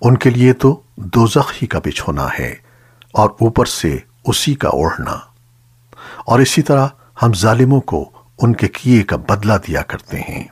ان کے لیے تو دوزخ ہی کا بچھونا ہے اور اوپر سے اسی کا اوڑھنا۔ اور اسی طرح ہم ظالموں کو ان کے کیے کا بدلہ دیا کرتے ہیں۔